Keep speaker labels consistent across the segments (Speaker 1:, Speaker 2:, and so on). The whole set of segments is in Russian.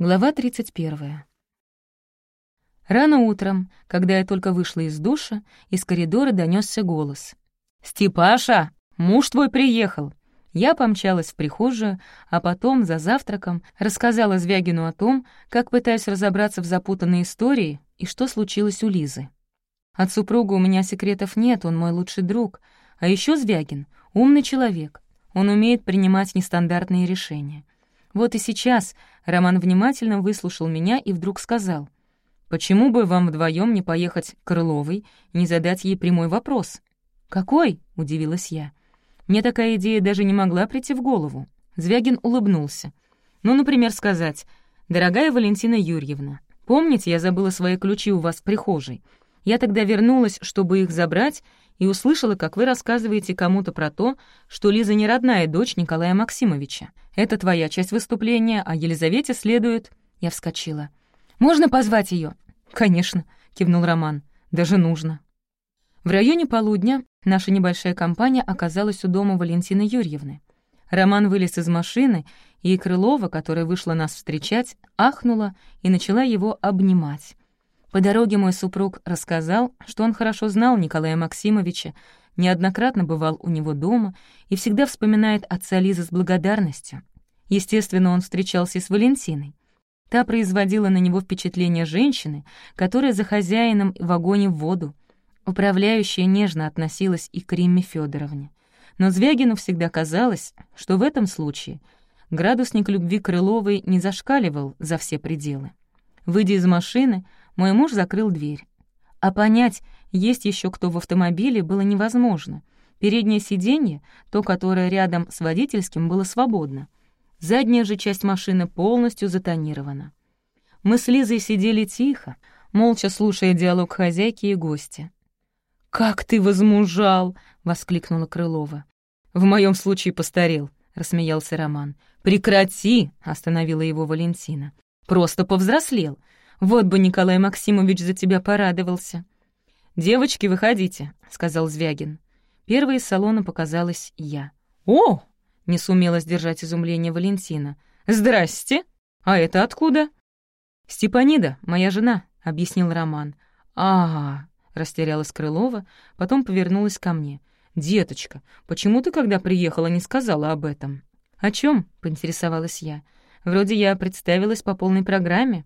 Speaker 1: Глава 31. Рано утром, когда я только вышла из душа, из коридора донесся голос. «Степаша, муж твой приехал!» Я помчалась в прихожую, а потом, за завтраком, рассказала Звягину о том, как пытаюсь разобраться в запутанной истории и что случилось у Лизы. От супруга у меня секретов нет, он мой лучший друг. А еще Звягин — умный человек. Он умеет принимать нестандартные решения. Вот и сейчас Роман внимательно выслушал меня и вдруг сказал, «Почему бы вам вдвоем не поехать к Крыловой не задать ей прямой вопрос?» «Какой?» — удивилась я. Мне такая идея даже не могла прийти в голову. Звягин улыбнулся. «Ну, например, сказать, «Дорогая Валентина Юрьевна, помните, я забыла свои ключи у вас в прихожей? Я тогда вернулась, чтобы их забрать, и услышала, как вы рассказываете кому-то про то, что Лиза не родная дочь Николая Максимовича. Это твоя часть выступления, а Елизавете следует...» Я вскочила. «Можно позвать ее? «Конечно», — кивнул Роман. «Даже нужно». В районе полудня наша небольшая компания оказалась у дома Валентины Юрьевны. Роман вылез из машины, и Крылова, которая вышла нас встречать, ахнула и начала его обнимать. По дороге мой супруг рассказал, что он хорошо знал Николая Максимовича, неоднократно бывал у него дома и всегда вспоминает отца Лизы с благодарностью. Естественно, он встречался с Валентиной. Та производила на него впечатление женщины, которая за хозяином в огонь в воду. Управляющая нежно относилась и к Римме Федоровне. Но Звягину всегда казалось, что в этом случае градусник любви Крыловой не зашкаливал за все пределы. Выйдя из машины, мой муж закрыл дверь. А понять, есть еще кто в автомобиле, было невозможно. Переднее сиденье, то, которое рядом с водительским, было свободно. Задняя же часть машины полностью затонирована. Мы с Лизой сидели тихо, молча слушая диалог хозяйки и гостя. «Как ты возмужал!» — воскликнула Крылова. «В моем случае постарел», — рассмеялся Роман. «Прекрати!» — остановила его Валентина. «Просто повзрослел. Вот бы Николай Максимович за тебя порадовался». «Девочки, выходите», — сказал Звягин. Первой из салона показалась я. «О!» — не сумела сдержать изумление Валентина. «Здрасте! А это откуда?» «Степанида, моя жена», — объяснил Роман. «А, — растерялась Крылова, потом повернулась ко мне. «Деточка, почему ты, когда приехала, не сказала об этом?» «О чем? поинтересовалась я. «Вроде я представилась по полной программе».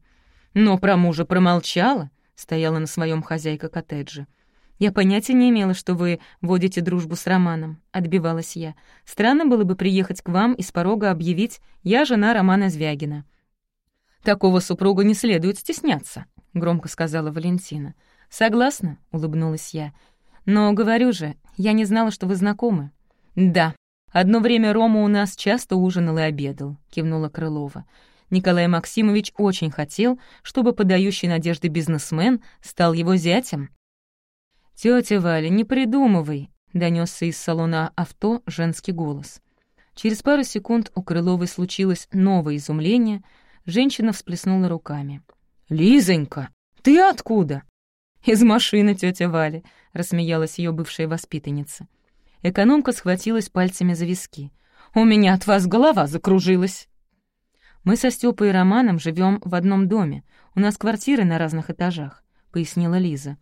Speaker 1: «Но про мужа промолчала», — стояла на своем хозяйка коттеджа. «Я понятия не имела, что вы водите дружбу с Романом», — отбивалась я. «Странно было бы приехать к вам и с порога объявить «Я жена Романа Звягина». «Такого супруга не следует стесняться», — громко сказала Валентина. «Согласна», — улыбнулась я. «Но, говорю же, я не знала, что вы знакомы». «Да, одно время Рома у нас часто ужинал и обедал», — кивнула Крылова. Николай Максимович очень хотел, чтобы подающий надежды бизнесмен стал его зятем. «Тётя Валя, не придумывай», — донёсся из салона авто женский голос. Через пару секунд у Крыловой случилось новое изумление. Женщина всплеснула руками. «Лизонька, ты откуда?» «Из машины, тётя Валя», — рассмеялась её бывшая воспитанница. Экономка схватилась пальцами за виски. «У меня от вас голова закружилась». «Мы со Стёпой и Романом живем в одном доме. У нас квартиры на разных этажах», — пояснила Лиза.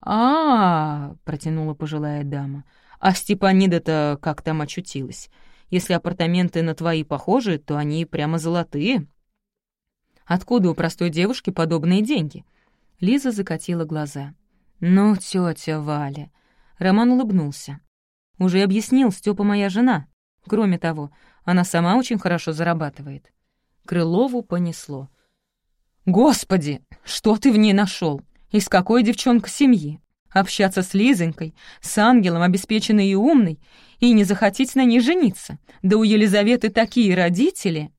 Speaker 1: а, -а, -а протянула пожилая дама. «А Степанида-то как там очутилась? Если апартаменты на твои похожи, то они прямо золотые». «Откуда у простой девушки подобные деньги?» Лиза закатила глаза. «Ну, тётя Валя». Роман улыбнулся. «Уже объяснил, Стёпа моя жена. Кроме того, она сама очень хорошо зарабатывает. Крылову понесло. «Господи, что ты в ней нашел? Из какой девчонка семьи? Общаться с Лизонькой, с ангелом, обеспеченной и умной, и не захотеть на ней жениться? Да у Елизаветы такие родители!»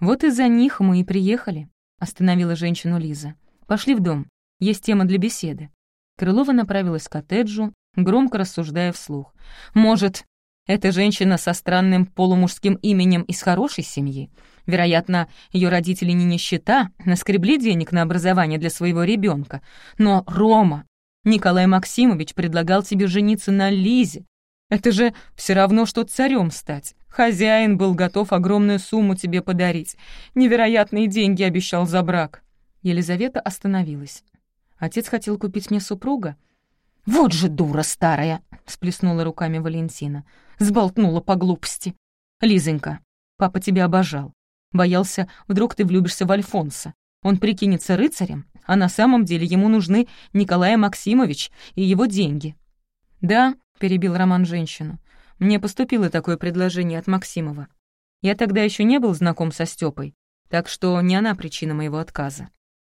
Speaker 1: «Вот из-за них мы и приехали», — остановила женщину Лиза. «Пошли в дом, есть тема для беседы». Крылова направилась к коттеджу, громко рассуждая вслух. «Может, эта женщина со странным полумужским именем из хорошей семьи? Вероятно, ее родители не нищета, наскребли денег на образование для своего ребенка. Но, Рома, Николай Максимович предлагал тебе жениться на Лизе. Это же все равно, что царем стать. Хозяин был готов огромную сумму тебе подарить. Невероятные деньги обещал за брак». Елизавета остановилась. Отец хотел купить мне супруга. «Вот же дура старая!» — сплеснула руками Валентина. Сболтнула по глупости. «Лизонька, папа тебя обожал. Боялся, вдруг ты влюбишься в Альфонса. Он прикинется рыцарем, а на самом деле ему нужны Николай Максимович и его деньги». «Да», — перебил Роман женщину, — «мне поступило такое предложение от Максимова. Я тогда еще не был знаком со Степой, так что не она причина моего отказа.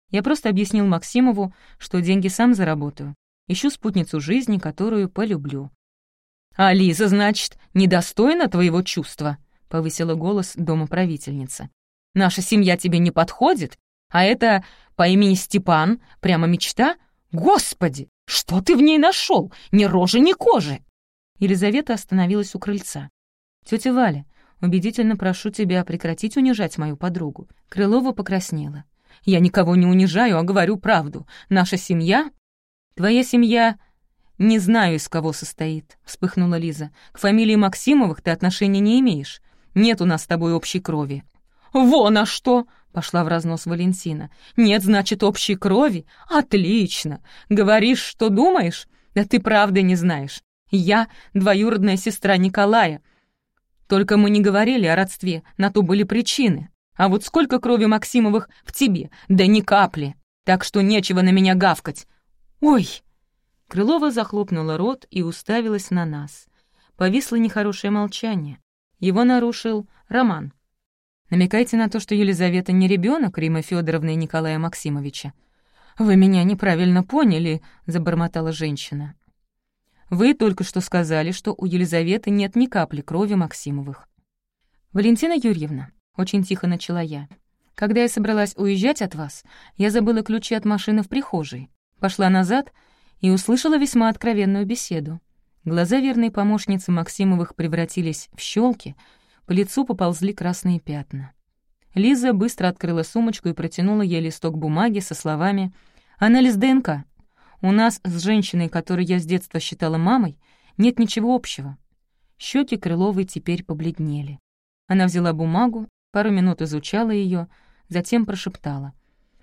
Speaker 1: Я просто объяснил Максимову, что деньги сам заработаю. Ищу спутницу жизни, которую полюблю. «А Лиза, значит, недостойна твоего чувства?» — повысила голос домоправительница. «Наша семья тебе не подходит? А это по имени Степан прямо мечта? Господи, что ты в ней нашел? Ни рожи, ни кожи!» Елизавета остановилась у крыльца. «Тетя Валя, убедительно прошу тебя прекратить унижать мою подругу». Крылова покраснела. Я никого не унижаю, а говорю правду. Наша семья... Твоя семья... Не знаю, из кого состоит, — вспыхнула Лиза. К фамилии Максимовых ты отношения не имеешь. Нет у нас с тобой общей крови. «Вон а что!» — пошла в разнос Валентина. «Нет, значит, общей крови? Отлично! Говоришь, что думаешь? Да ты правды не знаешь. Я двоюродная сестра Николая. Только мы не говорили о родстве, на то были причины. А вот сколько крови Максимовых в тебе? Да ни капли. Так что нечего на меня гавкать. Ой!» Крылова захлопнула рот и уставилась на нас. Повисло нехорошее молчание. Его нарушил Роман. «Намекайте на то, что Елизавета не ребенок Римы Федоровны и Николая Максимовича». «Вы меня неправильно поняли», — забормотала женщина. «Вы только что сказали, что у Елизаветы нет ни капли крови Максимовых». «Валентина Юрьевна, очень тихо начала я. «Когда я собралась уезжать от вас, я забыла ключи от машины в прихожей. Пошла назад и услышала весьма откровенную беседу. Глаза верной помощницы Максимовых превратились в щелки, по лицу поползли красные пятна. Лиза быстро открыла сумочку и протянула ей листок бумаги со словами «Анализ ДНК. У нас с женщиной, которую я с детства считала мамой, нет ничего общего». Щеки Крыловой теперь побледнели. Она взяла бумагу пару минут изучала ее, затем прошептала.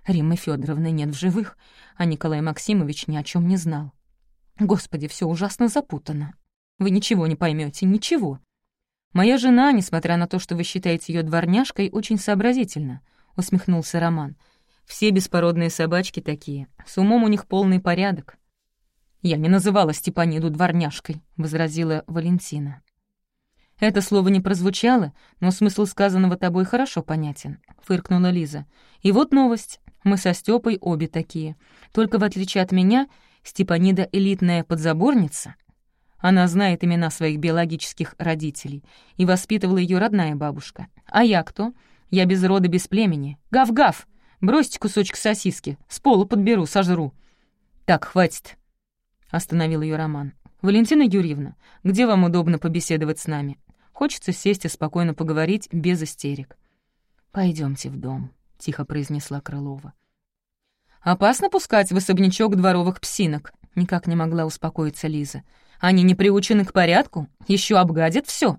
Speaker 1: «Риммы Федоровны нет в живых, а Николай Максимович ни о чем не знал. Господи, все ужасно запутано. Вы ничего не поймете, ничего. Моя жена, несмотря на то, что вы считаете ее дворняжкой, очень сообразительна», — усмехнулся Роман. «Все беспородные собачки такие, с умом у них полный порядок». «Я не называла Степаниду дворняжкой», — возразила Валентина. «Это слово не прозвучало, но смысл сказанного тобой хорошо понятен», — фыркнула Лиза. «И вот новость. Мы со Стёпой обе такие. Только в отличие от меня, Степанида — элитная подзаборница. Она знает имена своих биологических родителей, и воспитывала ее родная бабушка. А я кто? Я без рода, без племени. Гав-гав! Бросьте кусочек сосиски, с пола подберу, сожру». «Так, хватит», — остановил ее Роман. «Валентина Юрьевна, где вам удобно побеседовать с нами? Хочется сесть и спокойно поговорить без истерик. Пойдемте в дом», — тихо произнесла Крылова. «Опасно пускать в особнячок дворовых псинок», — никак не могла успокоиться Лиза. «Они не приучены к порядку, еще обгадят все.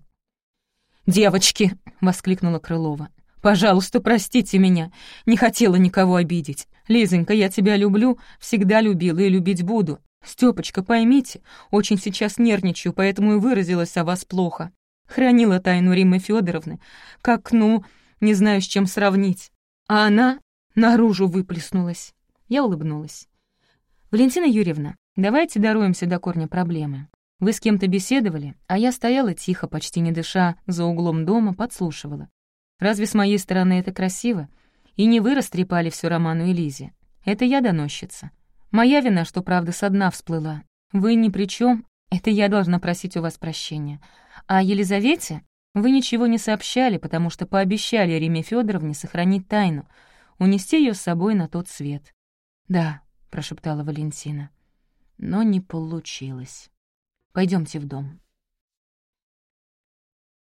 Speaker 1: «Девочки!» — воскликнула Крылова. «Пожалуйста, простите меня. Не хотела никого обидеть. Лизонька, я тебя люблю, всегда любила и любить буду. Стёпочка, поймите, очень сейчас нервничаю, поэтому и выразилась о вас плохо. Хранила тайну Риммы Федоровны, как, ну, не знаю, с чем сравнить. А она наружу выплеснулась. Я улыбнулась. «Валентина Юрьевна, давайте дороемся до корня проблемы. Вы с кем-то беседовали, а я стояла тихо, почти не дыша, за углом дома, подслушивала. Разве с моей стороны это красиво? И не вы растрепали всю Роману и Лизе. Это я доносчица. Моя вина, что правда со дна всплыла. Вы ни при чем, это я должна просить у вас прощения. А Елизавете вы ничего не сообщали, потому что пообещали Риме Федоровне сохранить тайну, унести ее с собой на тот свет. «Да», — прошептала Валентина, — «но не получилось. Пойдемте в дом».